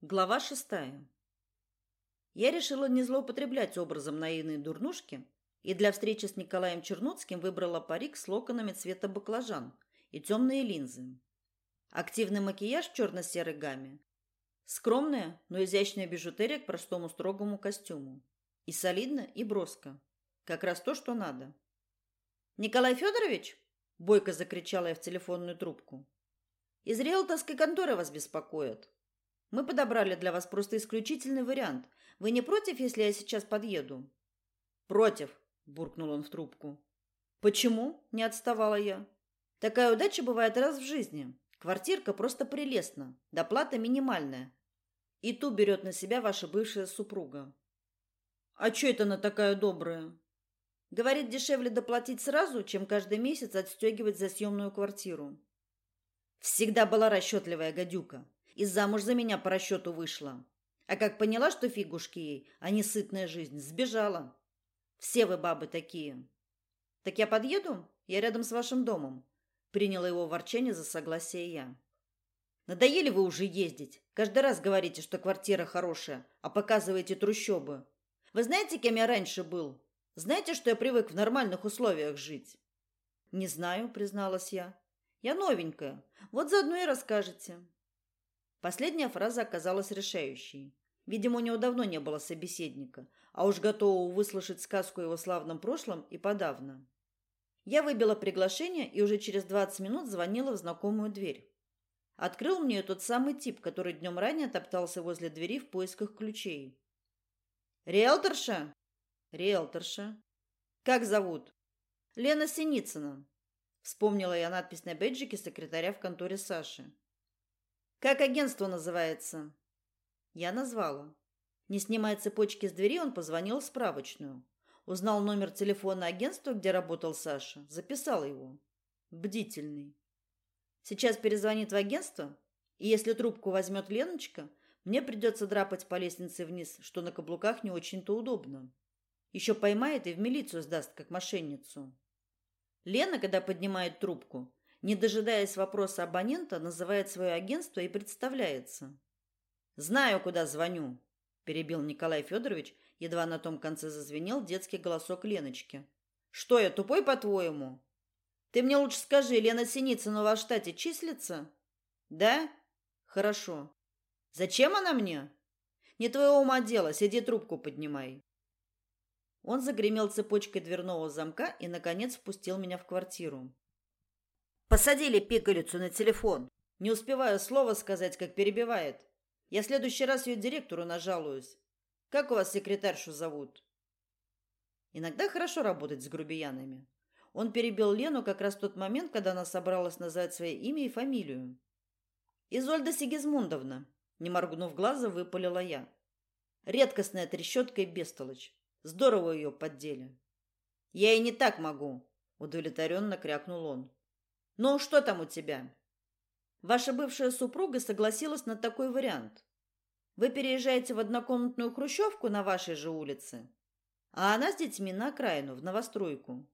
Глава шестая. Я решила не злоупотреблять образом наивной дурнушки и для встречи с Николаем Чернуцким выбрала парик с локонами цвета баклажан и темные линзы. Активный макияж в черно-серой гамме. Скромная, но изящная бижутерия к простому строгому костюму. И солидно, и броско. Как раз то, что надо. «Николай Федорович?» – бойко закричала я в телефонную трубку. «Из риэлторской конторы вас беспокоят. Мы подобрали для вас просто исключительный вариант. Вы не против, если я сейчас подъеду? Против, буркнул он в трубку. Почему? не отставала я. Такая удача бывает раз в жизни. Квартирка просто прелестна, доплата минимальная. И ту берет на себя ваша бывшая супруга. А что это она такая добрая? Говорит, дешевле доплатить сразу, чем каждый месяц отстегивать за съемную квартиру. Всегда была расчетливая гадюка и замуж за меня по расчету вышла. А как поняла, что фигушки ей, а не сытная жизнь, сбежала. Все вы бабы такие. Так я подъеду? Я рядом с вашим домом. Приняла его ворчание за согласие я. Надоели вы уже ездить. Каждый раз говорите, что квартира хорошая, а показываете трущобы. Вы знаете, кем я раньше был? Знаете, что я привык в нормальных условиях жить? Не знаю, призналась я. Я новенькая. Вот заодно и расскажете. Последняя фраза оказалась решающей. Видимо, у него давно не было собеседника, а уж готового выслушать сказку о его славном прошлом и подавно. Я выбила приглашение и уже через 20 минут звонила в знакомую дверь. Открыл мне тот самый тип, который днем ранее топтался возле двери в поисках ключей. «Риэлторша?» «Риэлторша». «Как зовут?» «Лена Синицына». Вспомнила я надпись на бейджике секретаря в конторе Саши. Как агентство называется? Я назвала. Не снимая цепочки с двери, он позвонил в справочную. Узнал номер телефона агентства, где работал Саша, записал его. Бдительный. Сейчас перезвонит в агентство, и если трубку возьмет Леночка, мне придется драпать по лестнице вниз, что на каблуках не очень-то удобно. Еще поймает и в милицию сдаст, как мошенницу. Лена, когда поднимает трубку, не дожидаясь вопроса абонента, называет свое агентство и представляется. «Знаю, куда звоню», – перебил Николай Федорович, едва на том конце зазвенел детский голосок Леночки. «Что я, тупой, по-твоему?» «Ты мне лучше скажи, Лена Синицына в вашем штате числится?» «Да? Хорошо. Зачем она мне?» «Не твоего ума дело, сиди трубку поднимай». Он загремел цепочкой дверного замка и, наконец, впустил меня в квартиру. Посадили пигалицу на телефон. Не успеваю слова сказать, как перебивает. Я в следующий раз ее директору нажалуюсь. Как у вас секретаршу зовут? Иногда хорошо работать с грубиянами. Он перебил Лену как раз в тот момент, когда она собралась назвать свое имя и фамилию. Изольда Сигизмундовна, не моргнув глаза, выпалила я. Редкостная трещотка и бестолочь. Здорово ее поддели. Я и не так могу, удовлетворенно крякнул он. Ну, что там у тебя? Ваша бывшая супруга согласилась на такой вариант. Вы переезжаете в однокомнатную хрущевку на вашей же улице, а она с детьми на окраину, в новостройку.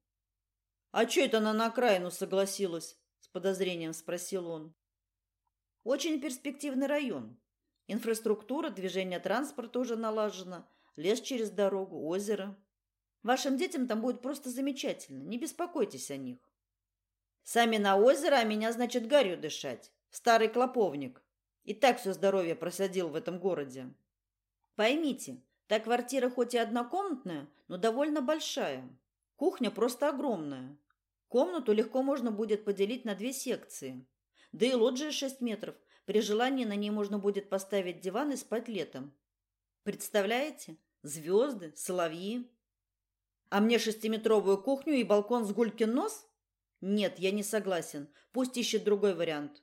А что это она на окраину согласилась? С подозрением спросил он. Очень перспективный район. Инфраструктура, движение транспорта уже налажено, лес через дорогу, озеро. Вашим детям там будет просто замечательно, не беспокойтесь о них. Сами на озеро, а меня, значит, гарью дышать. Старый клоповник. И так все здоровье просадил в этом городе. Поймите, та квартира хоть и однокомнатная, но довольно большая. Кухня просто огромная. Комнату легко можно будет поделить на две секции. Да и лоджия 6 метров. При желании на ней можно будет поставить диван и спать летом. Представляете? Звезды, соловьи. А мне шестиметровую кухню и балкон с гулькин нос? Нет, я не согласен. Пусть ищет другой вариант.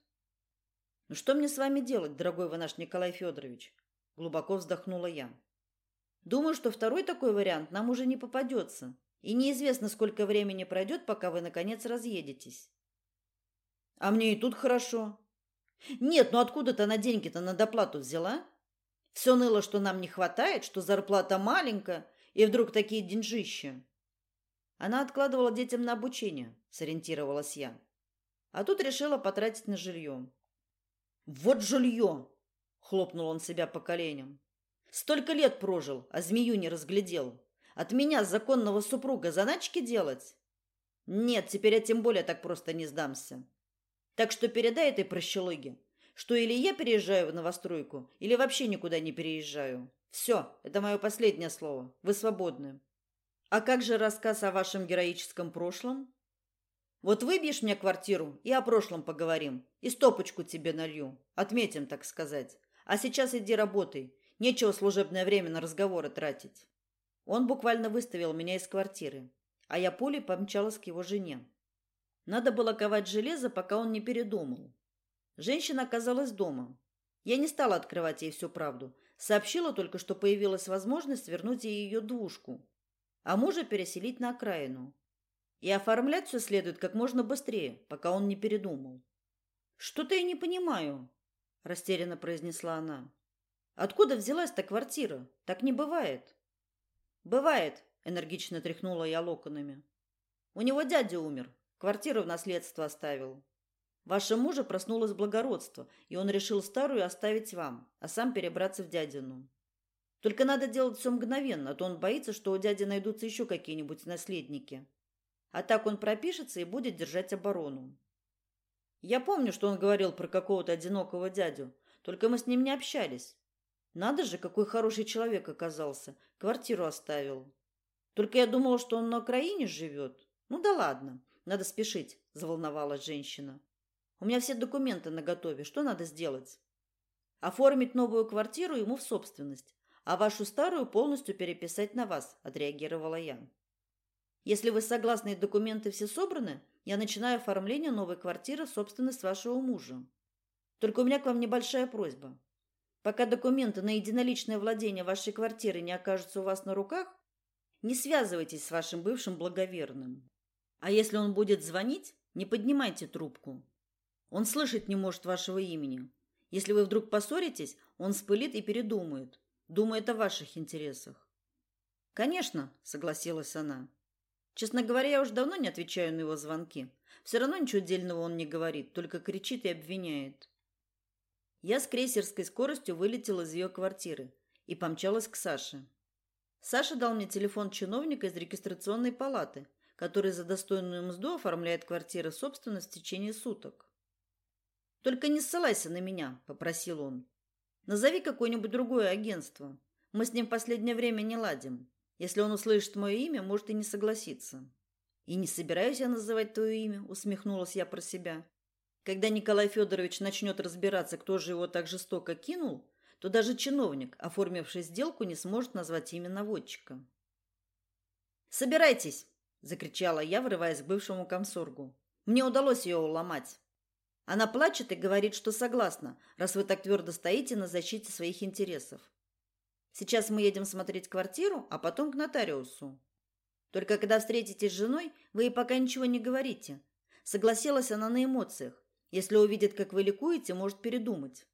Ну что мне с вами делать, дорогой вы наш Николай Федорович? Глубоко вздохнула я. Думаю, что второй такой вариант нам уже не попадется. И неизвестно, сколько времени пройдет, пока вы наконец разъедетесь. А мне и тут хорошо. Нет, ну откуда-то она деньги-то на доплату взяла? Все ныло, что нам не хватает, что зарплата маленькая, и вдруг такие деньжища. Она откладывала детям на обучение, сориентировалась я. А тут решила потратить на жилье. Вот жилье! хлопнул он себя по коленям. Столько лет прожил, а змею не разглядел. От меня законного супруга заначки делать? Нет, теперь я тем более так просто не сдамся. Так что передай этой прощелыге, что или я переезжаю в новостройку, или вообще никуда не переезжаю. Все, это мое последнее слово. Вы свободны. А как же рассказ о вашем героическом прошлом? Вот выбьешь мне квартиру, и о прошлом поговорим. И стопочку тебе налью. Отметим, так сказать. А сейчас иди работай. Нечего служебное время на разговоры тратить. Он буквально выставил меня из квартиры, а я пулей помчалась к его жене. Надо было ковать железо, пока он не передумал. Женщина оказалась дома. Я не стала открывать ей всю правду. Сообщила только, что появилась возможность вернуть ей ее двушку, а мужа переселить на окраину. И оформлять все следует как можно быстрее, пока он не передумал. «Что-то я не понимаю», – растерянно произнесла она. «Откуда взялась-то квартира? Так не бывает». «Бывает», – энергично тряхнула я локонами. «У него дядя умер, квартиру в наследство оставил. Ваше мужа проснулось благородство, и он решил старую оставить вам, а сам перебраться в дядину. Только надо делать все мгновенно, а то он боится, что у дяди найдутся еще какие-нибудь наследники. А так он пропишется и будет держать оборону. Я помню, что он говорил про какого-то одинокого дядю, только мы с ним не общались. Надо же, какой хороший человек оказался, квартиру оставил. Только я думала, что он на окраине живет. Ну да ладно, надо спешить, заволновалась женщина. У меня все документы наготове. Что надо сделать? Оформить новую квартиру ему в собственность, а вашу старую полностью переписать на вас, отреагировала я. Если вы согласны и документы все собраны, я начинаю оформление новой квартиры в собственность вашего мужа. Только у меня к вам небольшая просьба. Пока документы на единоличное владение вашей квартиры не окажутся у вас на руках, не связывайтесь с вашим бывшим благоверным. А если он будет звонить, не поднимайте трубку. Он слышать не может вашего имени. Если вы вдруг поссоритесь, он спылит и передумает. Думает о ваших интересах. Конечно, согласилась она. Честно говоря, я уже давно не отвечаю на его звонки. Все равно ничего дельного он не говорит, только кричит и обвиняет. Я с крейсерской скоростью вылетела из ее квартиры и помчалась к Саше. Саша дал мне телефон чиновника из регистрационной палаты, который за достойную мзду оформляет квартиры собственность в течение суток. Только не ссылайся на меня, попросил он. Назови какое-нибудь другое агентство. Мы с ним в последнее время не ладим. Если он услышит мое имя, может и не согласиться. И не собираюсь я называть твое имя, усмехнулась я про себя. Когда Николай Федорович начнет разбираться, кто же его так жестоко кинул, то даже чиновник, оформивший сделку, не сможет назвать имя наводчика. «Собирайтесь!» – закричала я, врываясь к бывшему комсоргу. «Мне удалось ее уломать. Она плачет и говорит, что согласна, раз вы так твердо стоите на защите своих интересов. Сейчас мы едем смотреть квартиру, а потом к нотариусу. Только когда встретитесь с женой, вы ей пока ничего не говорите. Согласилась она на эмоциях. Если увидит, как вы ликуете, может передумать.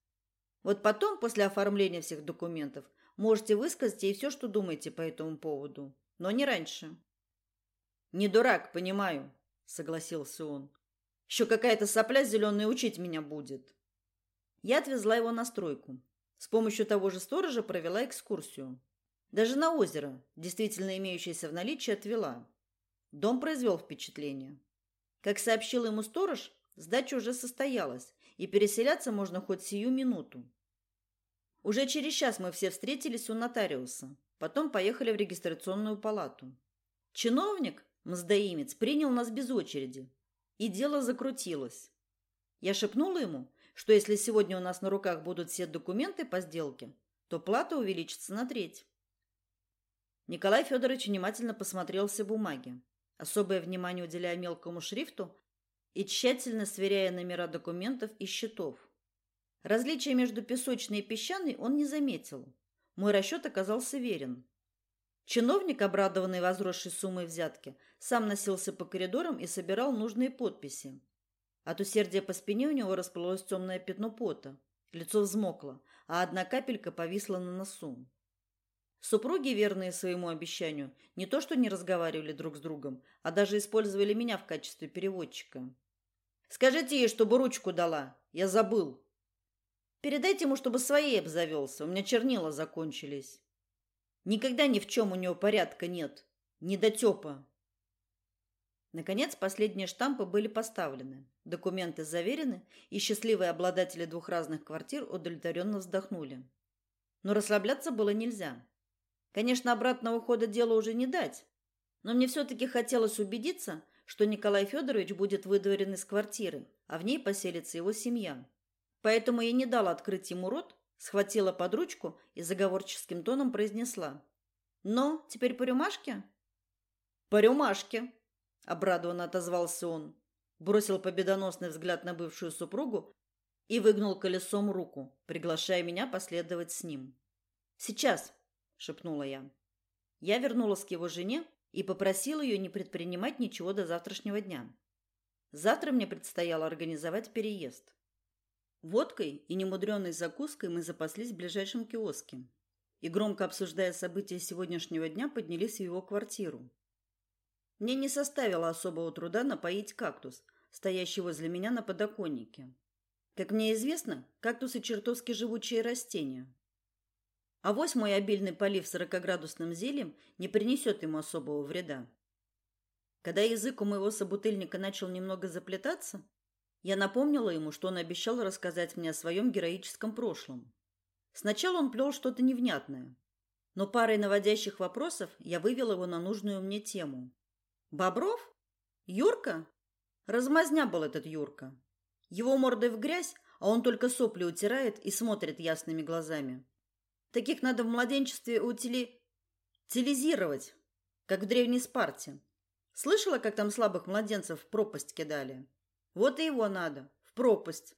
Вот потом, после оформления всех документов, можете высказать ей все, что думаете по этому поводу. Но не раньше. «Не дурак, понимаю», — согласился он. Еще какая-то сопля зеленая учить меня будет. Я отвезла его на стройку. С помощью того же сторожа провела экскурсию. Даже на озеро, действительно имеющееся в наличии, отвела. Дом произвел впечатление. Как сообщил ему сторож, сдача уже состоялась, и переселяться можно хоть сию минуту. Уже через час мы все встретились у нотариуса. Потом поехали в регистрационную палату. Чиновник, мздоимец, принял нас без очереди, и дело закрутилось. Я шепнула ему, что если сегодня у нас на руках будут все документы по сделке, то плата увеличится на треть. Николай Федорович внимательно посмотрел все бумаги, особое внимание уделяя мелкому шрифту и тщательно сверяя номера документов и счетов. Различия между песочной и песчаной он не заметил. Мой расчет оказался верен. Чиновник, обрадованный возросшей суммой взятки, сам носился по коридорам и собирал нужные подписи. От усердия по спине у него расплылось темное пятно пота. Лицо взмокло, а одна капелька повисла на носу. Супруги, верные своему обещанию, не то что не разговаривали друг с другом, а даже использовали меня в качестве переводчика. «Скажите ей, чтобы ручку дала. Я забыл», Передайте ему, чтобы своей обзавелся. У меня чернила закончились. Никогда ни в чем у него порядка нет. Недотепа. Наконец, последние штампы были поставлены, документы заверены, и счастливые обладатели двух разных квартир удовлетворенно вздохнули. Но расслабляться было нельзя. Конечно, обратного хода дело уже не дать, но мне все-таки хотелось убедиться, что Николай Федорович будет выдворен из квартиры, а в ней поселится его семья. Поэтому я не дала открыть ему рот, схватила под ручку и заговорческим тоном произнесла. «Но, теперь по рюмашке?» «По рюмашке!» – обрадованно отозвался он, бросил победоносный взгляд на бывшую супругу и выгнул колесом руку, приглашая меня последовать с ним. «Сейчас!» – шепнула я. Я вернулась к его жене и попросила ее не предпринимать ничего до завтрашнего дня. Завтра мне предстояло организовать переезд. Водкой и немудренной закуской мы запаслись в ближайшем киоске и, громко обсуждая события сегодняшнего дня, поднялись в его квартиру. Мне не составило особого труда напоить кактус, стоящий возле меня на подоконнике. Как мне известно, кактусы чертовски живучие растения. А вось мой обильный полив сорокоградусным зельем не принесет ему особого вреда. Когда язык у моего собутыльника начал немного заплетаться, я напомнила ему, что он обещал рассказать мне о своем героическом прошлом. Сначала он плел что-то невнятное, но парой наводящих вопросов я вывела его на нужную мне тему. Бобров? Юрка? Размазня был этот Юрка. Его мордой в грязь, а он только сопли утирает и смотрит ясными глазами. Таких надо в младенчестве утили... телезировать, как в древней Спарте. Слышала, как там слабых младенцев в пропасть кидали? Вот и его надо, в пропасть.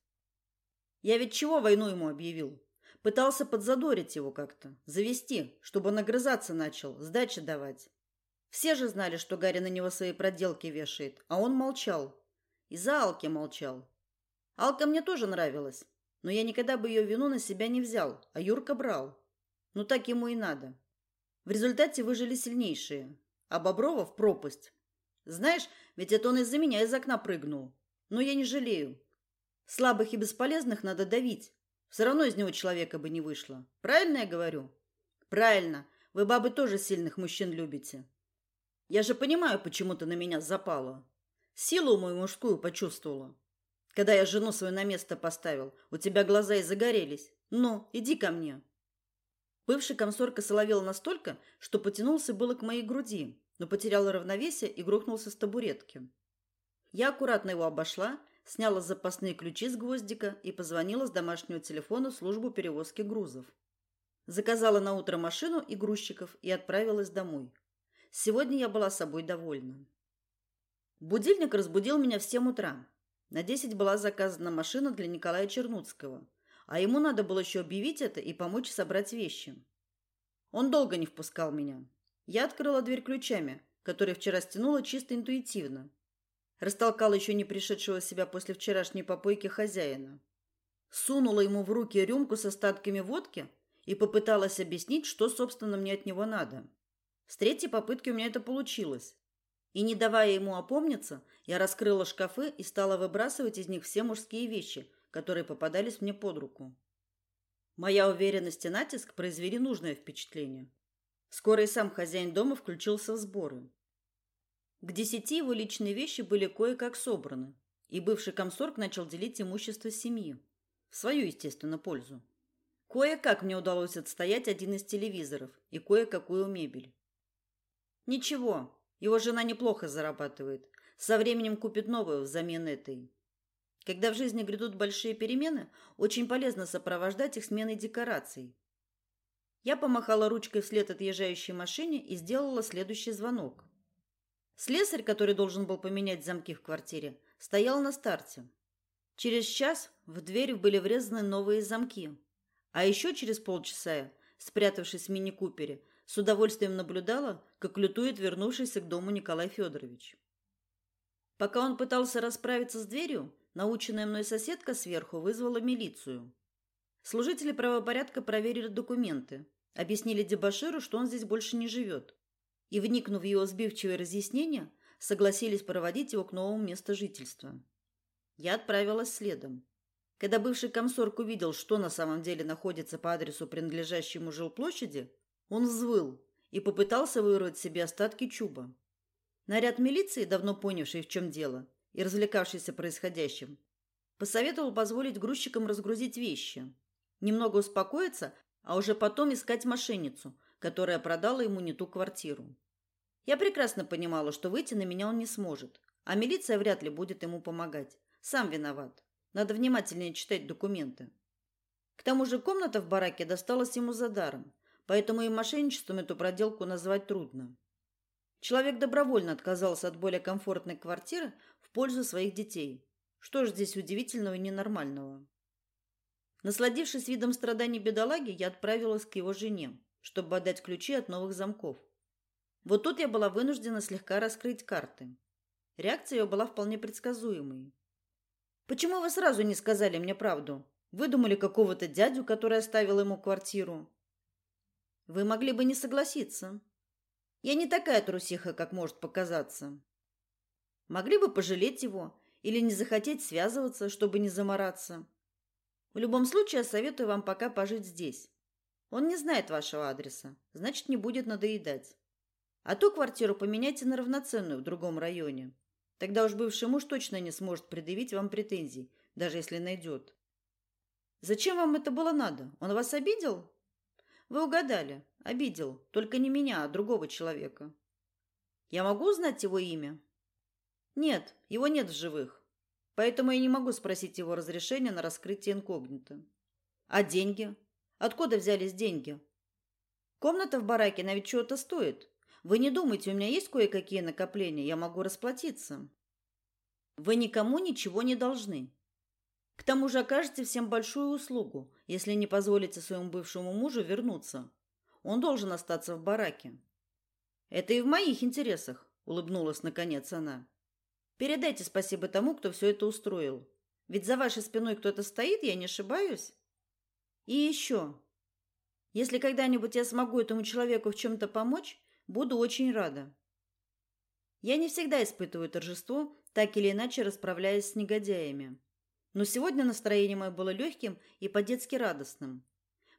Я ведь чего войну ему объявил? Пытался подзадорить его как-то, завести, чтобы он огрызаться начал, сдачи давать. Все же знали, что Гарри на него свои проделки вешает, а он молчал. Из-за Алки молчал. Алка мне тоже нравилась, но я никогда бы ее вину на себя не взял, а Юрка брал. Ну так ему и надо. В результате выжили сильнейшие, а Боброва в пропасть. Знаешь, ведь это он из-за меня из окна прыгнул. Но я не жалею. Слабых и бесполезных надо давить. Все равно из него человека бы не вышло. Правильно я говорю? Правильно. Вы, бабы, тоже сильных мужчин любите. Я же понимаю, почему ты на меня запала. Силу мою мужскую почувствовала. Когда я жену свою на место поставил, у тебя глаза и загорелись. Ну, иди ко мне. Бывший комсорка соловел настолько, что потянулся было к моей груди, но потерял равновесие и грохнулся с табуретки. Я аккуратно его обошла, сняла запасные ключи с гвоздика и позвонила с домашнего телефона в службу перевозки грузов. Заказала на утро машину и грузчиков и отправилась домой. Сегодня я была собой довольна. Будильник разбудил меня в 7 утра. На 10 была заказана машина для Николая Чернуцкого, а ему надо было еще объявить это и помочь собрать вещи. Он долго не впускал меня. Я открыла дверь ключами, которые вчера стянула чисто интуитивно, Растолкала еще не пришедшего себя после вчерашней попойки хозяина. Сунула ему в руки рюмку с остатками водки и попыталась объяснить, что, собственно, мне от него надо. С третьей попытки у меня это получилось. И не давая ему опомниться, я раскрыла шкафы и стала выбрасывать из них все мужские вещи, которые попадались мне под руку. Моя уверенность и натиск произвели нужное впечатление. Скоро и сам хозяин дома включился в сборы. К десяти его личные вещи были кое-как собраны, и бывший комсорг начал делить имущество семьи. В свою, естественно, пользу. Кое-как мне удалось отстоять один из телевизоров и кое-какую мебель. Ничего, его жена неплохо зарабатывает. Со временем купит новую взамен этой. Когда в жизни грядут большие перемены, очень полезно сопровождать их сменой декораций. Я помахала ручкой вслед отъезжающей машине и сделала следующий звонок. Слесарь, который должен был поменять замки в квартире, стоял на старте. Через час в дверь были врезаны новые замки. А еще через полчаса спрятавшись в мини-купере, с удовольствием наблюдала, как лютует вернувшийся к дому Николай Федорович. Пока он пытался расправиться с дверью, наученная мной соседка сверху вызвала милицию. Служители правопорядка проверили документы, объяснили дебоширу, что он здесь больше не живет и, вникнув в его сбивчивые разъяснения, согласились проводить его к новому месту жительства. Я отправилась следом. Когда бывший комсорг увидел, что на самом деле находится по адресу, принадлежащему жилплощади, он взвыл и попытался вырвать себе остатки чуба. Наряд милиции, давно понявший, в чем дело, и развлекавшийся происходящим, посоветовал позволить грузчикам разгрузить вещи, немного успокоиться, а уже потом искать мошенницу, которая продала ему не ту квартиру. Я прекрасно понимала, что выйти на меня он не сможет, а милиция вряд ли будет ему помогать. Сам виноват. Надо внимательнее читать документы. К тому же комната в бараке досталась ему за даром, поэтому и мошенничеством эту проделку назвать трудно. Человек добровольно отказался от более комфортной квартиры в пользу своих детей. Что ж здесь удивительного и ненормального? Насладившись видом страданий бедолаги, я отправилась к его жене, чтобы отдать ключи от новых замков. Вот тут я была вынуждена слегка раскрыть карты. Реакция ее была вполне предсказуемой. Почему вы сразу не сказали мне правду? Выдумали какого-то дядю, который оставил ему квартиру. Вы могли бы не согласиться. Я не такая трусиха, как может показаться. Могли бы пожалеть его или не захотеть связываться, чтобы не замораться. В любом случае, я советую вам пока пожить здесь. Он не знает вашего адреса, значит, не будет надоедать. А ту квартиру поменяйте на равноценную в другом районе. Тогда уж бывший муж точно не сможет предъявить вам претензий, даже если найдет. Зачем вам это было надо? Он вас обидел? Вы угадали. Обидел. Только не меня, а другого человека. Я могу узнать его имя? Нет, его нет в живых. Поэтому я не могу спросить его разрешения на раскрытие инкогнито. А деньги? Откуда взялись деньги? Комната в бараке на ведь чего-то стоит. Вы не думайте, у меня есть кое-какие накопления, я могу расплатиться. Вы никому ничего не должны. К тому же окажете всем большую услугу, если не позволите своему бывшему мужу вернуться. Он должен остаться в бараке. Это и в моих интересах, улыбнулась наконец она. Передайте спасибо тому, кто все это устроил. Ведь за вашей спиной кто-то стоит, я не ошибаюсь. И еще. Если когда-нибудь я смогу этому человеку в чем то помочь, Буду очень рада. Я не всегда испытываю торжество, так или иначе расправляясь с негодяями. Но сегодня настроение мое было легким и по-детски радостным,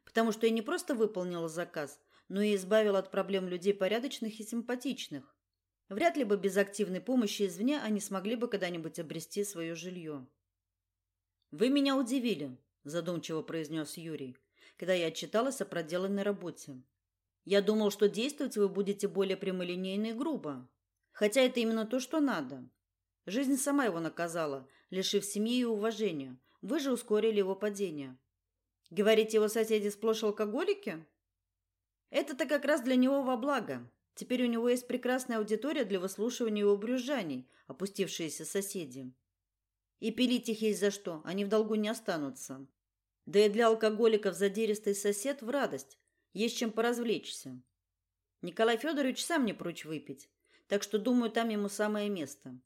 потому что я не просто выполнила заказ, но и избавила от проблем людей порядочных и симпатичных. Вряд ли бы без активной помощи извне они смогли бы когда-нибудь обрести свое жилье. Вы меня удивили, задумчиво произнес Юрий, когда я отчиталась о проделанной работе. Я думал, что действовать вы будете более прямолинейно и грубо. Хотя это именно то, что надо. Жизнь сама его наказала, лишив семьи и уважения. Вы же ускорили его падение. Говорите, его соседи сплошь алкоголики? Это-то как раз для него во благо. Теперь у него есть прекрасная аудитория для выслушивания его брюзжаний, опустившиеся соседи. И пилить их есть за что, они в долгу не останутся. Да и для алкоголиков задиристый сосед в радость, есть чем поразвлечься. Николай Федорович сам не прочь выпить, так что, думаю, там ему самое место.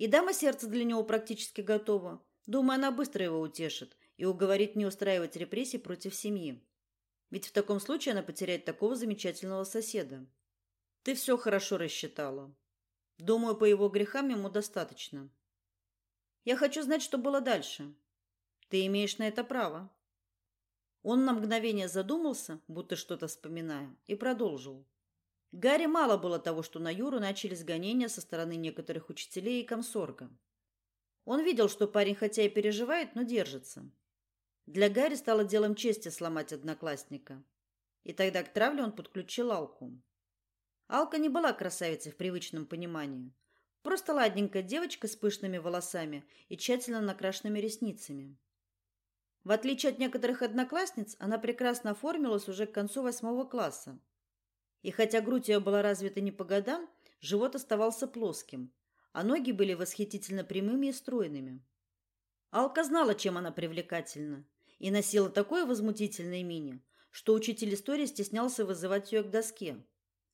И дама сердца для него практически готова. Думаю, она быстро его утешит и уговорит не устраивать репрессий против семьи. Ведь в таком случае она потеряет такого замечательного соседа. Ты все хорошо рассчитала. Думаю, по его грехам ему достаточно. Я хочу знать, что было дальше. Ты имеешь на это право. Он на мгновение задумался, будто что-то вспоминая, и продолжил. Гарри мало было того, что на Юру начались гонения со стороны некоторых учителей и комсорга. Он видел, что парень хотя и переживает, но держится. Для Гарри стало делом чести сломать одноклассника. И тогда к травле он подключил Алку. Алка не была красавицей в привычном понимании. Просто ладненькая девочка с пышными волосами и тщательно накрашенными ресницами. В отличие от некоторых одноклассниц, она прекрасно оформилась уже к концу восьмого класса. И хотя грудь ее была развита не по годам, живот оставался плоским, а ноги были восхитительно прямыми и стройными. Алка знала, чем она привлекательна, и носила такое возмутительное мини, что учитель истории стеснялся вызывать ее к доске.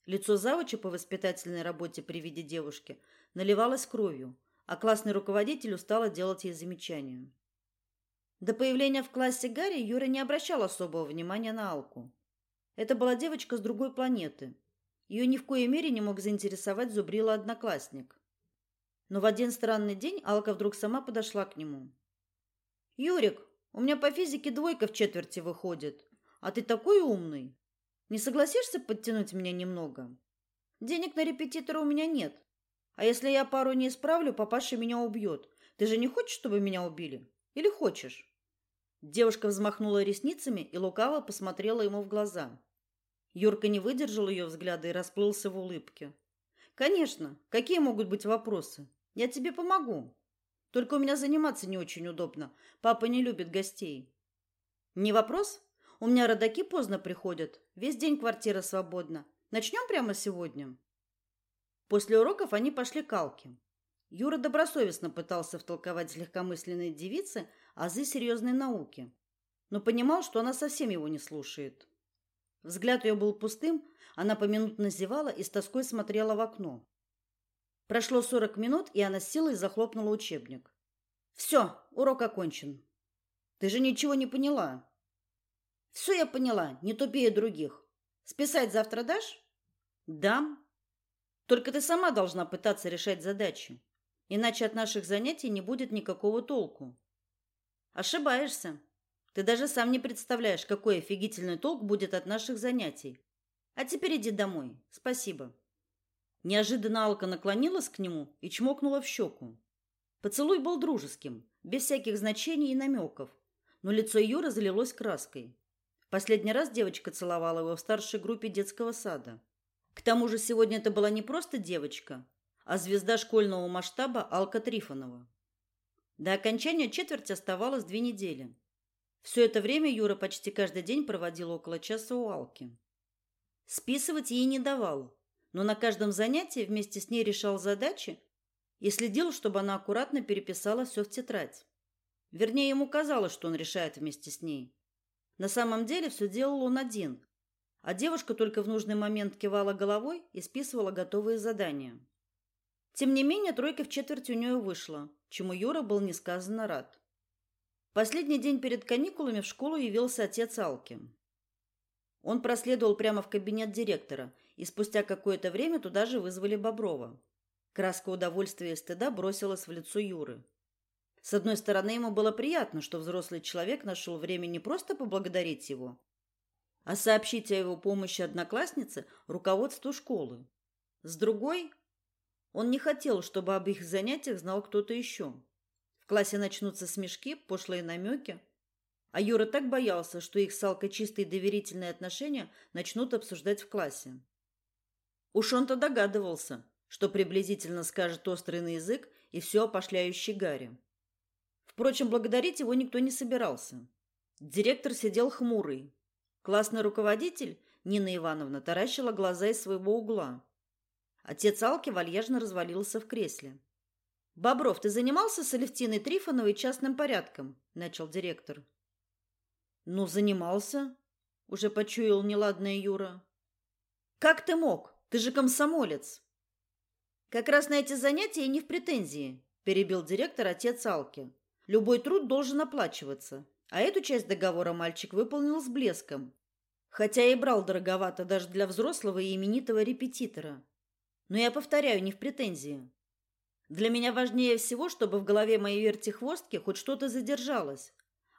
Лицо завуча по воспитательной работе при виде девушки наливалось кровью, а классный руководитель устала делать ей замечания. До появления в классе Гарри Юра не обращал особого внимания на Алку. Это была девочка с другой планеты. Ее ни в коей мере не мог заинтересовать зубрила одноклассник. Но в один странный день Алка вдруг сама подошла к нему. «Юрик, У меня по физике двойка в четверти выходит. А ты такой умный. Не согласишься подтянуть меня немного? Денег на репетитора у меня нет. А если я пару не исправлю, папаша меня убьет. Ты же не хочешь, чтобы меня убили? Или хочешь? Девушка взмахнула ресницами и лукаво посмотрела ему в глаза. Юрка не выдержал ее взгляда и расплылся в улыбке. Конечно, какие могут быть вопросы? Я тебе помогу. Только у меня заниматься не очень удобно. Папа не любит гостей. Не вопрос? У меня родаки поздно приходят. Весь день квартира свободна. Начнем прямо сегодня. После уроков они пошли к Алке. Юра добросовестно пытался втолковать легкомысленной девице азы серьезной науки, но понимал, что она совсем его не слушает. Взгляд ее был пустым, она поминутно зевала и с тоской смотрела в окно. Прошло сорок минут, и она с силой захлопнула учебник. «Все, урок окончен. Ты же ничего не поняла. Все я поняла, не тупее других. Списать завтра дашь? Дам. Только ты сама должна пытаться решать задачи. Иначе от наших занятий не будет никакого толку. Ошибаешься. Ты даже сам не представляешь, какой офигительный толк будет от наших занятий. А теперь иди домой. Спасибо. Неожиданно Алка наклонилась к нему и чмокнула в щеку. Поцелуй был дружеским, без всяких значений и намеков, но лицо Юры залилось краской. Последний раз девочка целовала его в старшей группе детского сада. К тому же сегодня это была не просто девочка, а звезда школьного масштаба Алка Трифонова. До окончания четверти оставалось две недели. Все это время Юра почти каждый день проводил около часа у Алки. Списывать ей не давал, но на каждом занятии вместе с ней решал задачи и следил, чтобы она аккуратно переписала все в тетрадь. Вернее, ему казалось, что он решает вместе с ней. На самом деле все делал он один, а девушка только в нужный момент кивала головой и списывала готовые задания. Тем не менее, тройка в четверть у нее вышла, чему Юра был несказанно рад. Последний день перед каникулами в школу явился отец Алки. Он проследовал прямо в кабинет директора, и спустя какое-то время туда же вызвали Боброва. Краска удовольствия и стыда бросилась в лицо Юры. С одной стороны, ему было приятно, что взрослый человек нашел время не просто поблагодарить его, а сообщить о его помощи однокласснице руководству школы. С другой, он не хотел, чтобы об их занятиях знал кто-то еще. В классе начнутся смешки, пошлые намеки. А Юра так боялся, что их с Алкой чистые доверительные отношения начнут обсуждать в классе. Уж он-то догадывался, что приблизительно скажет острый на язык и все опошляющий Гарри. Впрочем, благодарить его никто не собирался. Директор сидел хмурый. Классный руководитель, Нина Ивановна, таращила глаза из своего угла. Отец Алки вальяжно развалился в кресле. «Бобров, ты занимался с Алевтиной Трифоновой частным порядком?» – начал директор. «Ну, занимался», – уже почуял неладное Юра. «Как ты мог? Ты же комсомолец!» «Как раз на эти занятия и не в претензии», – перебил директор отец Алки. Любой труд должен оплачиваться, а эту часть договора мальчик выполнил с блеском, хотя и брал дороговато даже для взрослого и именитого репетитора. Но я повторяю, не в претензии. Для меня важнее всего, чтобы в голове моей вертихвостки хоть что-то задержалось,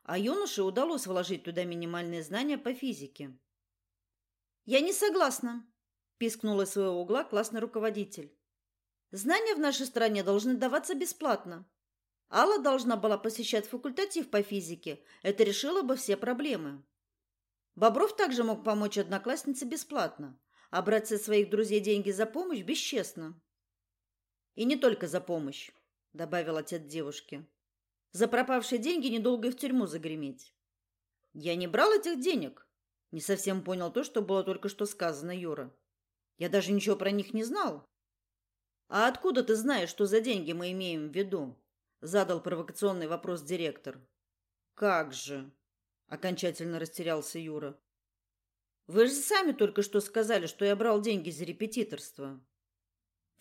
а юноше удалось вложить туда минимальные знания по физике. «Я не согласна», – пискнула из своего угла классный руководитель. «Знания в нашей стране должны даваться бесплатно. Алла должна была посещать факультатив по физике. Это решило бы все проблемы. Бобров также мог помочь однокласснице бесплатно, а брать со своих друзей деньги за помощь бесчестно. И не только за помощь, добавил отец девушки. За пропавшие деньги недолго и в тюрьму загреметь. Я не брал этих денег. Не совсем понял то, что было только что сказано Юра. Я даже ничего про них не знал. А откуда ты знаешь, что за деньги мы имеем в виду? задал провокационный вопрос директор. Как же? окончательно растерялся Юра. Вы же сами только что сказали, что я брал деньги за репетиторство.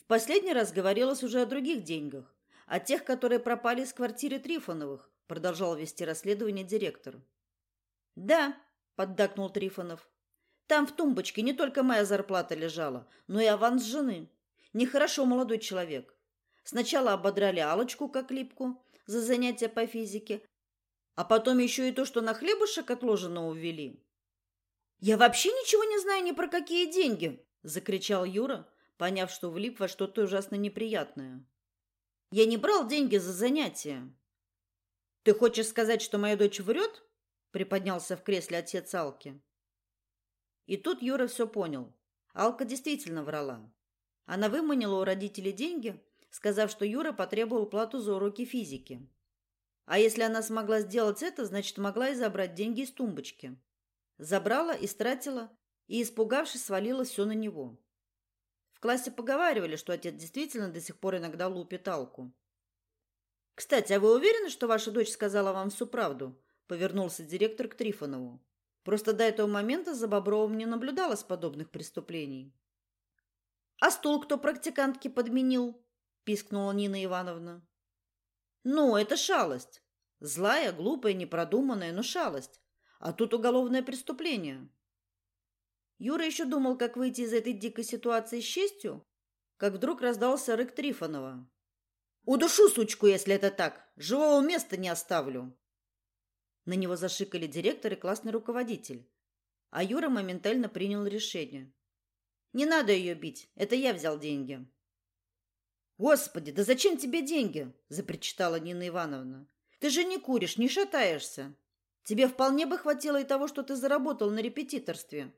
Последний раз говорилось уже о других деньгах, о тех, которые пропали из квартиры Трифоновых, продолжал вести расследование директор. Да, поддакнул Трифонов. Там в тумбочке не только моя зарплата лежала, но и аванс жены. Нехорошо, молодой человек. Сначала ободрали Алочку как липку за занятия по физике, А потом еще и то, что на хлебушек отложенного ввели. «Я вообще ничего не знаю ни про какие деньги!» – закричал Юра, поняв, что влип во что-то ужасно неприятное. «Я не брал деньги за занятия». «Ты хочешь сказать, что моя дочь врет?» – приподнялся в кресле отец Алки. И тут Юра все понял. Алка действительно врала. Она выманила у родителей деньги, сказав, что Юра потребовал плату за уроки физики. А если она смогла сделать это, значит, могла и забрать деньги из тумбочки. Забрала, истратила и, испугавшись, свалила все на него. В классе поговаривали, что отец действительно до сих пор иногда лупит Алку. «Кстати, а вы уверены, что ваша дочь сказала вам всю правду?» – повернулся директор к Трифонову. Просто до этого момента за Бобровым не наблюдалось подобных преступлений. «А стул кто практикантке подменил?» – пискнула Нина Ивановна. «Ну, это шалость. Злая, глупая, непродуманная, но шалость. А тут уголовное преступление. Юра еще думал, как выйти из этой дикой ситуации с честью, как вдруг раздался рык Трифонова. «Удушу сучку, если это так! Живого места не оставлю!» На него зашикали директор и классный руководитель. А Юра моментально принял решение. «Не надо ее бить, это я взял деньги». «Господи, да зачем тебе деньги?» – запричитала Нина Ивановна. «Ты же не куришь, не шатаешься. Тебе вполне бы хватило и того, что ты заработал на репетиторстве.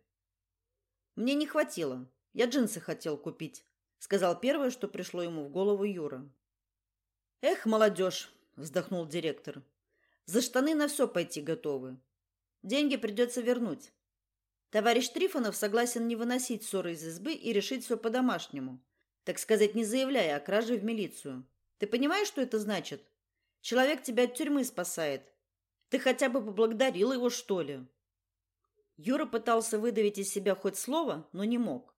Мне не хватило. Я джинсы хотел купить, сказал первое, что пришло ему в голову Юра. Эх, молодежь, вздохнул директор. За штаны на все пойти готовы. Деньги придется вернуть. Товарищ Трифонов согласен не выносить ссоры из избы и решить все по-домашнему, так сказать, не заявляя о краже в милицию. Ты понимаешь, что это значит? Человек тебя от тюрьмы спасает, ты хотя бы поблагодарил его, что ли? Юра пытался выдавить из себя хоть слово, но не мог.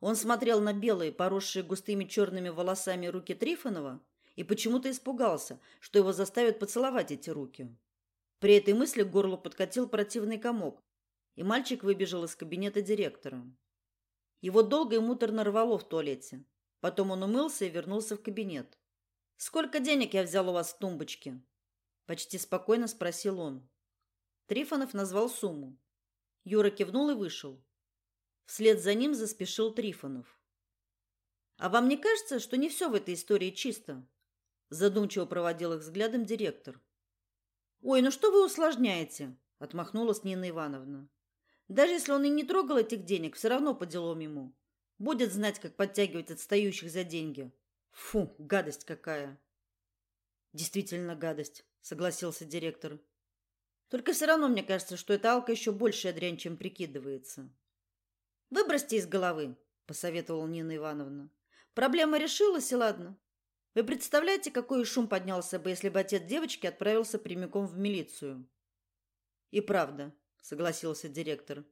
Он смотрел на белые, поросшие густыми черными волосами руки Трифонова и почему-то испугался, что его заставят поцеловать эти руки. При этой мысли к горлу подкатил противный комок, и мальчик выбежал из кабинета директора. Его долго и муторно рвало в туалете. Потом он умылся и вернулся в кабинет. «Сколько денег я взял у вас в тумбочке?» Почти спокойно спросил он. Трифонов назвал сумму. Юра кивнул и вышел. Вслед за ним заспешил Трифонов. А вам не кажется, что не все в этой истории чисто? Задумчиво проводил их взглядом директор. Ой, ну что вы усложняете? отмахнулась Нина Ивановна. Даже если он и не трогал этих денег, все равно по делам ему. Будет знать, как подтягивать отстающих за деньги. Фу, гадость какая. Действительно гадость согласился директор. Только все равно мне кажется, что эта Алка еще большая дрянь, чем прикидывается. Выбросьте из головы, посоветовала Нина Ивановна. Проблема решилась, и ладно. Вы представляете, какой шум поднялся бы, если бы отец девочки отправился прямиком в милицию? И правда, согласился директор.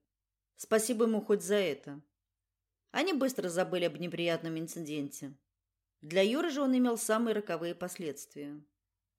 Спасибо ему хоть за это. Они быстро забыли об неприятном инциденте. Для Юры же он имел самые роковые последствия.